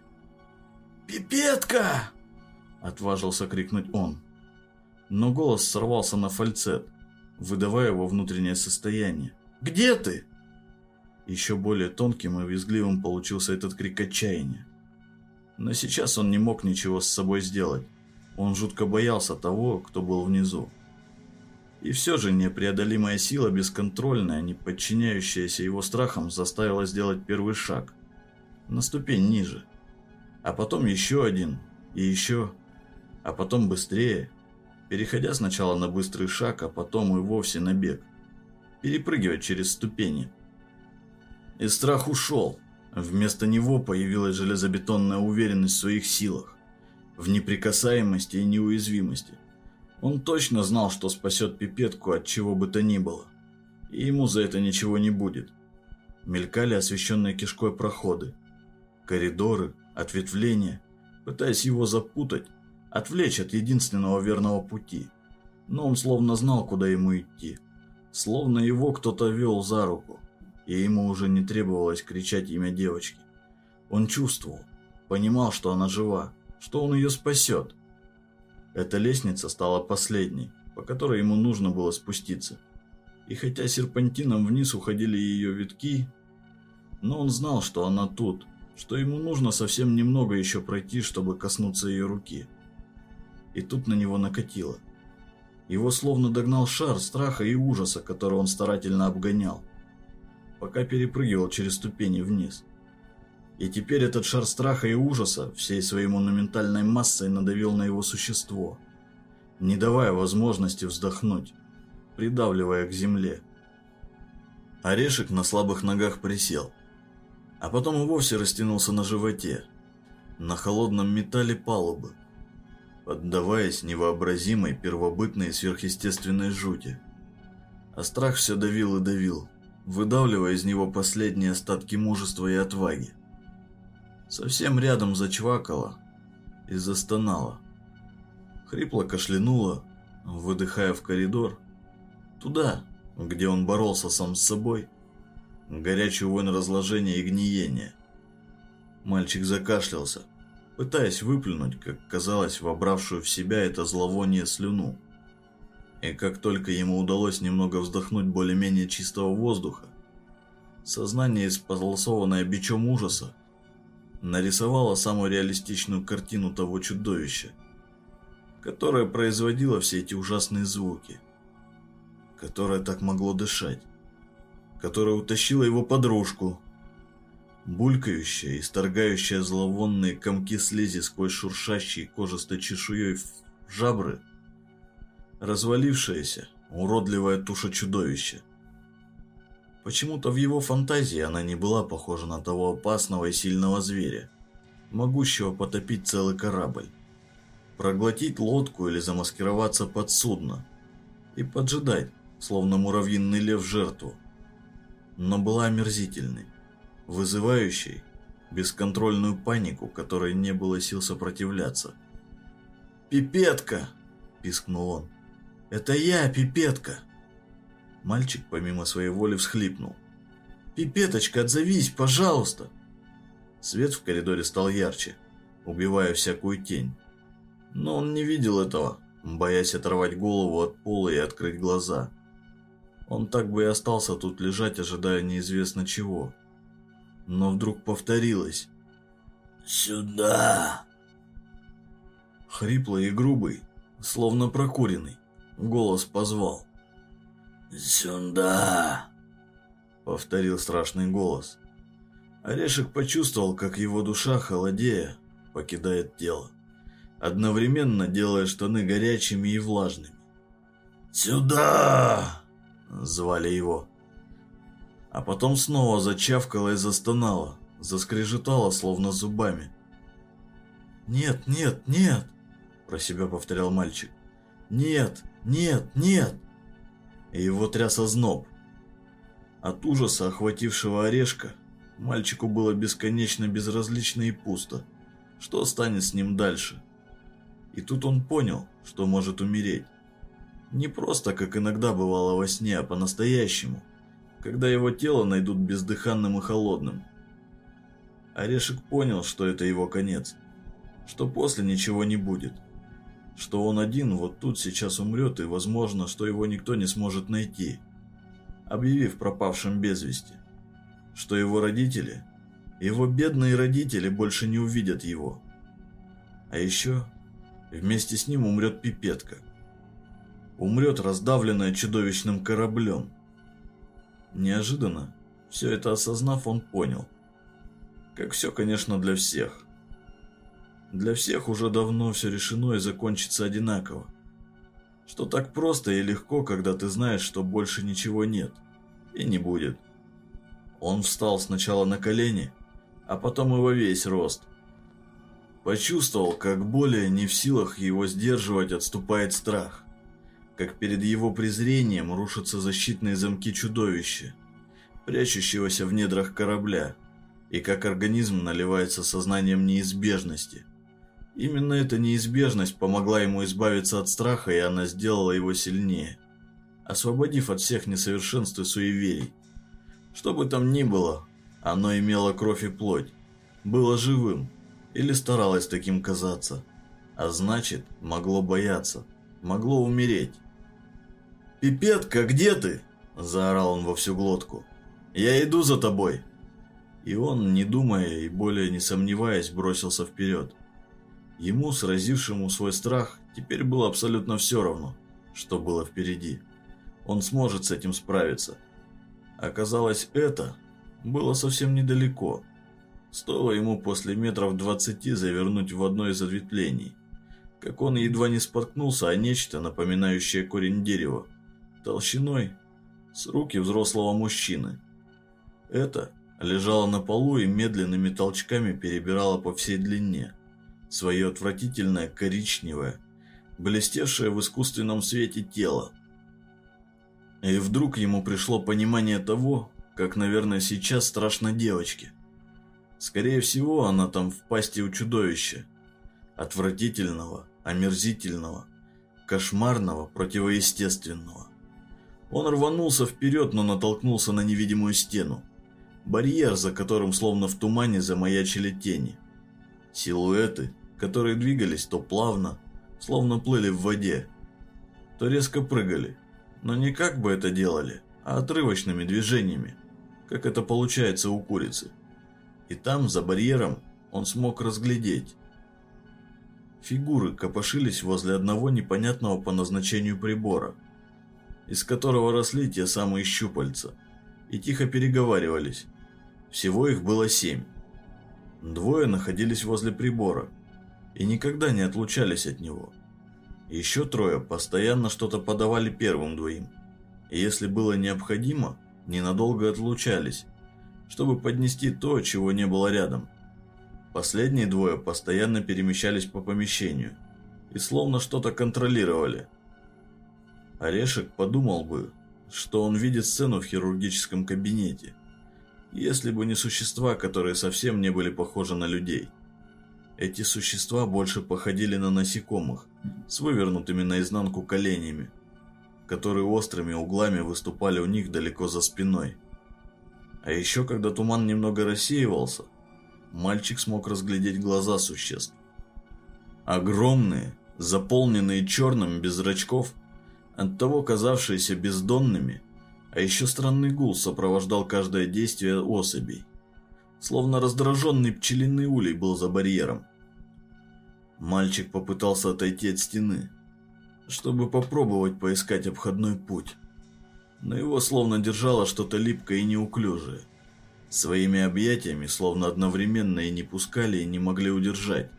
«Пипетка!» – отважился крикнуть он. Но голос сорвался на фальцет, выдавая его внутреннее состояние. «Где ты?» Еще более тонким и визгливым получился этот крик отчаяния. Но сейчас он не мог ничего с собой сделать. Он жутко боялся того, кто был внизу. И все же непреодолимая сила, бесконтрольная, не подчиняющаяся его страхам, заставила сделать первый шаг. На ступень ниже. А потом еще один. И еще. а потом быстрее, переходя сначала на быстрый шаг, а потом и вовсе на бег, перепрыгивать через ступени. И страх ушел. Вместо него появилась железобетонная уверенность в своих силах, в неприкасаемости и неуязвимости. Он точно знал, что спасет пипетку от чего бы то ни было, и ему за это ничего не будет. Мелькали освещенные кишкой проходы, коридоры, ответвления, пытаясь его запутать, отвлечь от единственного верного пути. Но он словно знал, куда ему идти. Словно его кто-то вел за руку, и ему уже не требовалось кричать имя девочки. Он чувствовал, понимал, что она жива, что он ее спасет. Эта лестница стала последней, по которой ему нужно было спуститься. И хотя серпантином вниз уходили ее витки, но он знал, что она тут, что ему нужно совсем немного еще пройти, чтобы коснуться ее руки. И тут на него накатило. Его словно догнал шар страха и ужаса, который он старательно обгонял, пока перепрыгивал через ступени вниз. И теперь этот шар страха и ужаса всей своей монументальной массой надавил на его существо, не давая возможности вздохнуть, придавливая к земле. Орешек на слабых ногах присел, а потом и вовсе растянулся на животе, на холодном металле палубы, поддаваясь невообразимой первобытной сверхъестественной жути. А страх все давил и давил, выдавливая из него последние остатки мужества и отваги. Совсем рядом зачвакала и застонала. Хрипло кашлянула, выдыхая в коридор, туда, где он боролся сам с собой, горячий вонь разложения и гниения. Мальчик закашлялся, пытаясь выплюнуть, как казалось, вобравшую в себя это зловоние слюну. И как только ему удалось немного вздохнуть более-менее чистого воздуха, сознание, исполосованное бичом ужаса, нарисовала самую реалистичную картину того чудовища, которое производило все эти ужасные звуки, которое так могло дышать, которое утащило его подружку, булькающая и сторгающая зловонные комки слизи сквозь шуршащие кожистой чешуей жабры, развалившаяся, уродливая туша чудовища, Почему-то в его фантазии она не была похожа на того опасного и сильного зверя, могущего потопить целый корабль, проглотить лодку или замаскироваться под судно и поджидать, словно муравьиный лев, жертву. Но была омерзительной, вызывающей бесконтрольную панику, которой не было сил сопротивляться. «Пипетка!» – пискнул он. «Это я, Пипетка!» Мальчик помимо своей воли всхлипнул. «Пипеточка, отзовись, пожалуйста!» Свет в коридоре стал ярче, убивая всякую тень. Но он не видел этого, боясь оторвать голову от пола и открыть глаза. Он так бы и остался тут лежать, ожидая неизвестно чего. Но вдруг повторилось. «Сюда!» Хриплый и грубый, словно прокуренный, голос позвал. «Сюда!» — повторил страшный голос. Орешек почувствовал, как его душа, холодея, покидает тело, одновременно делая штаны горячими и влажными. «Сюда!» — звали его. А потом снова зачавкала и застонала, заскрежетала, словно зубами. «Нет, нет, нет!» – про себя повторял мальчик. «Нет, нет, нет!» и его тряс озноб. От ужаса, охватившего орешка, мальчику было бесконечно безразлично и пусто. Что станет с ним дальше? И тут он понял, что может умереть. Не просто, как иногда бывало во сне, а по-настоящему, когда его тело найдут бездыханным и холодным. Орешек понял, что это его конец, что после ничего не будет – что он один вот тут сейчас умрет и, возможно, что его никто не сможет найти, объявив пропавшим без вести, что его родители, его бедные родители больше не увидят его. А еще вместе с ним умрет пипетка. Умрет раздавленная чудовищным кораблем. Неожиданно, все это осознав, он понял. Как все, конечно, для всех. Для всех уже давно все решено и закончится одинаково. Что так просто и легко, когда ты знаешь, что больше ничего нет. И не будет. Он встал сначала на колени, а потом во весь рост. Почувствовал, как более не в силах его сдерживать отступает страх. Как перед его презрением рушатся защитные замки чудовища, прячущегося в недрах корабля, и как организм наливается сознанием неизбежности. Именно эта неизбежность помогла ему избавиться от страха, и она сделала его сильнее, освободив от всех несовершенств и суеверий. Что бы там ни было, оно имело кровь и плоть, было живым, или старалось таким казаться, а значит, могло бояться, могло умереть. «Пипетка, где ты?» – заорал он во всю глотку. «Я иду за тобой!» И он, не думая и более не сомневаясь, бросился вперед. Ему, сразившему свой страх, теперь было абсолютно все равно, что было впереди. Он сможет с этим справиться. Оказалось, это было совсем недалеко. Стоило ему после метров двадцати завернуть в одно из ответвлений, как он едва не споткнулся о нечто, напоминающее корень дерева, толщиной с руки взрослого мужчины. Это лежало на полу и медленными толчками перебирало по всей длине свое отвратительное коричневое, блестевшее в искусственном свете тело. И вдруг ему пришло понимание того, как, наверное, сейчас страшно девочке. Скорее всего, она там в пасти у чудовища. Отвратительного, омерзительного, кошмарного, противоестественного. Он рванулся вперед, но натолкнулся на невидимую стену. Барьер, за которым словно в тумане замаячили тени. Силуэты, которые двигались то плавно, словно плыли в воде, то резко прыгали, но не как бы это делали, а отрывочными движениями, как это получается у курицы. И там, за барьером, он смог разглядеть. Фигуры копошились возле одного непонятного по назначению прибора, из которого росли те самые щупальца, и тихо переговаривались. Всего их было семь. Двое находились возле прибора – и никогда не отлучались от него. Еще трое постоянно что-то подавали первым двоим, и если было необходимо, ненадолго отлучались, чтобы поднести то, чего не было рядом. Последние двое постоянно перемещались по помещению и словно что-то контролировали. Орешек подумал бы, что он видит сцену в хирургическом кабинете, если бы не существа, которые совсем не были похожи на людей. Эти существа больше походили на насекомых, с вывернутыми наизнанку коленями, которые острыми углами выступали у них далеко за спиной. А еще, когда туман немного рассеивался, мальчик смог разглядеть глаза существ. Огромные, заполненные черным без зрачков, оттого казавшиеся бездонными, а еще странный гул сопровождал каждое действие особей. Словно раздраженный пчелиный улей был за барьером. Мальчик попытался отойти от стены, чтобы попробовать поискать обходной путь. Но его словно держало что-то липкое и неуклюжее. Своими объятиями словно одновременно и не пускали, и не могли удержать.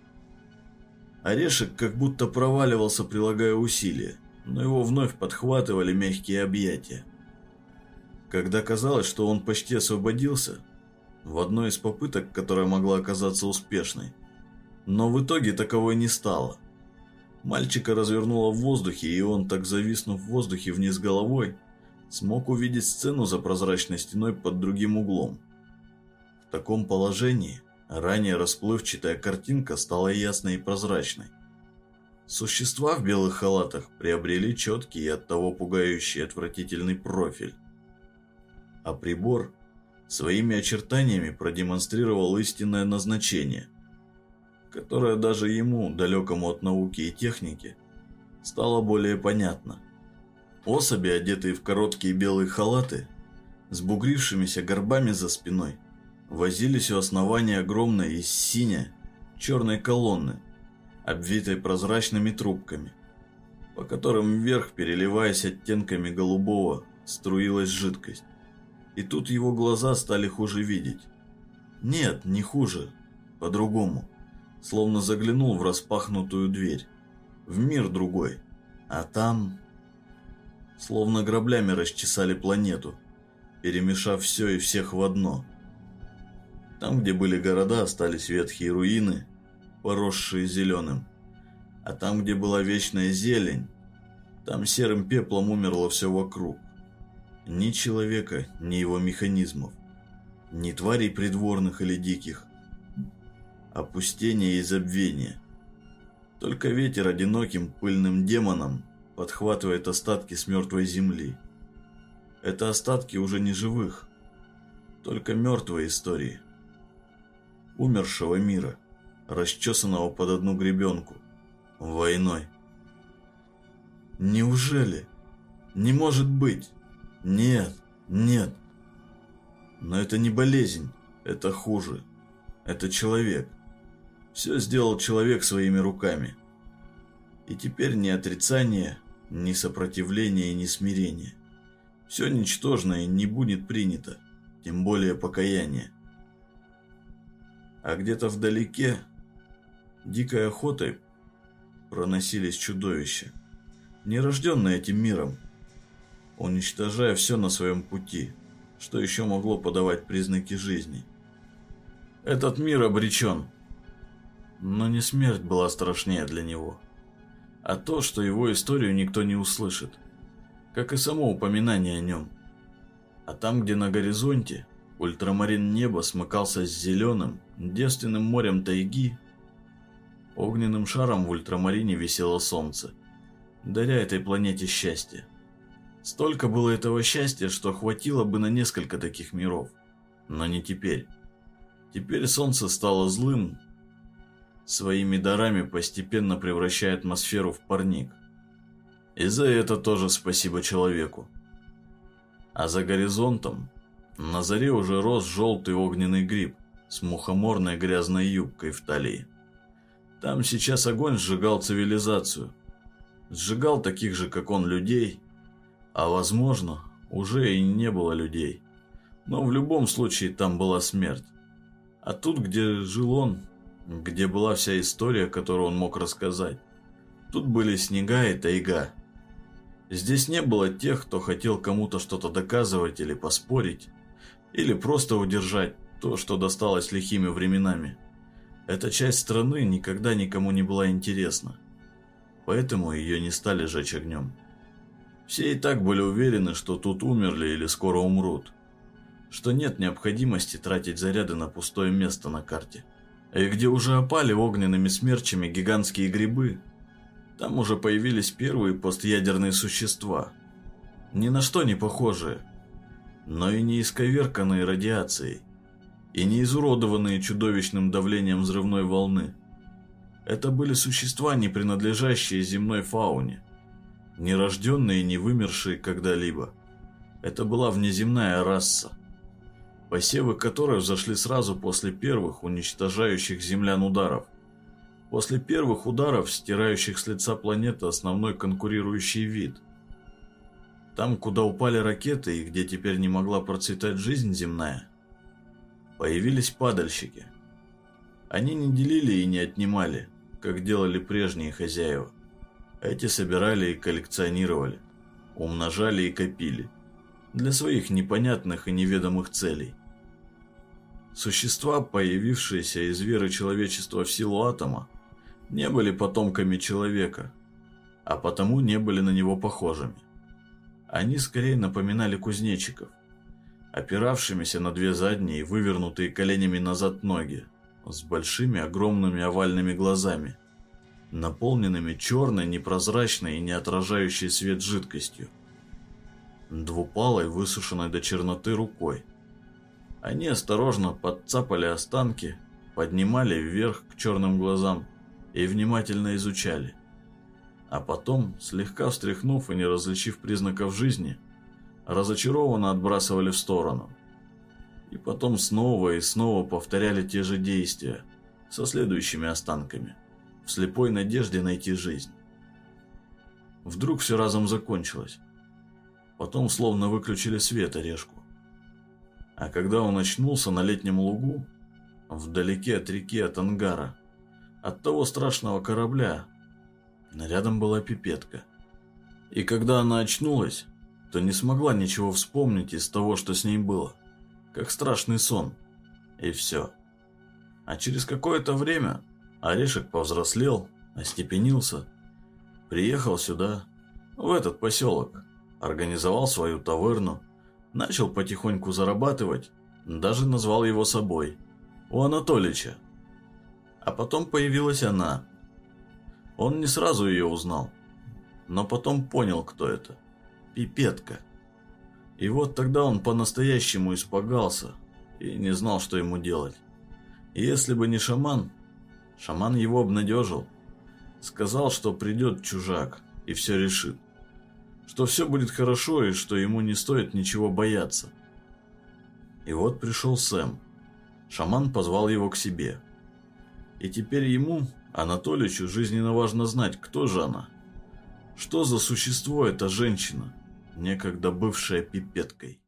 Орешек как будто проваливался, прилагая усилия, но его вновь подхватывали мягкие объятия. Когда казалось, что он почти освободился, в одной из попыток, которая могла оказаться успешной, но в итоге таковой не стало. Мальчика развернуло в воздухе, и он, так зависнув в воздухе вниз головой, смог увидеть сцену за прозрачной стеной под другим углом. В таком положении ранее расплывчатая картинка стала ясной и прозрачной. Существа в белых халатах приобрели четкий и оттого пугающий отвратительный профиль. А прибор своими очертаниями продемонстрировал истинное назначение – которое даже ему, далекому от науки и техники, стало более понятно. Особи, одетые в короткие белые халаты, с бугрившимися горбами за спиной, возились у основания огромной из синя черной колонны, обвитой прозрачными трубками, по которым вверх, переливаясь оттенками голубого, струилась жидкость. И тут его глаза стали хуже видеть. Нет, не хуже, по-другому. словно заглянул в распахнутую дверь, в мир другой, а там... Словно граблями расчесали планету, перемешав все и всех в одно. Там, где были города, остались ветхие руины, поросшие зеленым. А там, где была вечная зелень, там серым пеплом умерло все вокруг. Ни человека, ни его механизмов, ни тварей придворных или диких. Опустение и забвение. Только ветер одиноким пыльным демоном подхватывает остатки с мертвой земли. Это остатки уже не живых, только мертвые истории. Умершего мира, расчесанного под одну гребенку, войной. Неужели? Не может быть. Нет, нет. Но это не болезнь, это хуже. Это человек. Все сделал человек своими руками. И теперь ни отрицание, ни сопротивление, ни смирение. Все ничтожное не будет принято, тем более покаяние. А где-то вдалеке, дикой охотой, проносились чудовища, нерожденные этим миром, уничтожая все на своем пути, что еще могло подавать признаки жизни. Этот мир обречен, но не смерть была страшнее для него а то, что его историю никто не услышит, как и само упоминание о нем. А там, где на горизонте ультрамарин неба смыкался с зеленым, девственным морем тайги, огненным шаром в ультрамарине висело солнце, даря этой планете счастье. Столько было этого счастья, что хватило бы на несколько таких миров. Но не теперь. Теперь солнце стало злым, своими дарами постепенно превращая атмосферу в парник. И за это тоже спасибо человеку. А за горизонтом на заре уже рос желтый огненный гриб с мухоморной грязной юбкой в талии. Там сейчас огонь сжигал цивилизацию. Сжигал таких же, как он, людей. А возможно, уже и не было людей. Но в любом случае там была смерть. А тут, где жил он, где была вся история, которую он мог рассказать. Тут были снега и тайга. Здесь не было тех, кто хотел кому-то что-то доказывать или поспорить, или просто удержать то, что досталось лихими временами. Эта часть страны никогда никому не была интересна, поэтому ее не стали жечь огнем. Все и так были уверены, что тут умерли или скоро умрут, что нет необходимости тратить заряды на пустое место на карте и где уже опали огненными смерчами гигантские грибы, там уже появились первые постъядерные существа. Ни на что не похожие, но и не исковерканные радиацией, и не изуродованные чудовищным давлением взрывной волны. Это были существа, не принадлежащие земной фауне, не рожденные и не вымершие когда-либо. Это была внеземная раса, посевы которой взошли сразу после первых уничтожающих землян ударов. После первых ударов, стирающих с лица планеты основной конкурирующий вид. Там, куда упали ракеты и где теперь не могла процветать жизнь земная, появились падальщики. Они не делили и не отнимали, как делали прежние хозяева. Эти собирали и коллекционировали, умножали и копили для своих непонятных и неведомых целей. Существа, появившиеся из веры человечества в силу атома, не были потомками человека, а потому не были на него похожими. Они скорее напоминали кузнечиков, опиравшимися на две задние, вывернутые коленями назад ноги, с большими огромными овальными глазами, наполненными черной, непрозрачной и не отражающей свет жидкостью, двупалой, высушенной до черноты рукой, они осторожно подцапали останки, поднимали вверх к черным глазам и внимательно изучали. А потом, слегка встряхнув и не различив признаков жизни, разочарованно отбрасывали в сторону. И потом снова и снова повторяли те же действия со следующими останками, в слепой надежде найти жизнь. Вдруг все разом закончилось. Потом словно выключили свет орешку. А когда он очнулся на летнем лугу, вдалеке от реки от ангара, от того страшного корабля. Рядом была пипетка. И когда она очнулась, то не смогла ничего вспомнить из того, что с ней было. Как страшный сон. И все. А через какое-то время Орешек повзрослел, остепенился, приехал сюда, в этот поселок, организовал свою таверну, начал потихоньку зарабатывать, даже назвал его собой, у Анатолича. А потом появилась она. Он не сразу ее узнал, но потом понял, кто это. Пипетка. И вот тогда он по-настоящему испугался и не знал, что ему делать. Если бы не шаман, шаман его обнадежил. Сказал, что придет чужак и все решит. Что все будет хорошо и что ему не стоит ничего бояться. И вот пришел Сэм. Шаман позвал его к себе. И теперь ему, Анатоличу, жизненно важно знать, кто же она. Что за существо эта женщина, некогда бывшая пипеткой.